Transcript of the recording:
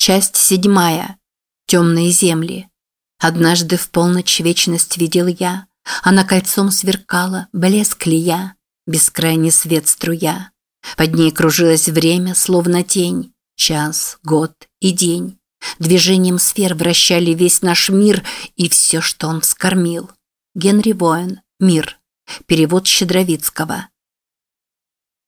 Часть седьмая. Темные земли. Однажды в полночь вечность видел я. Она кольцом сверкала, блеск лия, бескрайний свет струя. Под ней кружилось время, словно тень, час, год и день. Движением сфер вращали весь наш мир и все, что он вскормил. Генри Воин. Мир. Перевод Щедровицкого.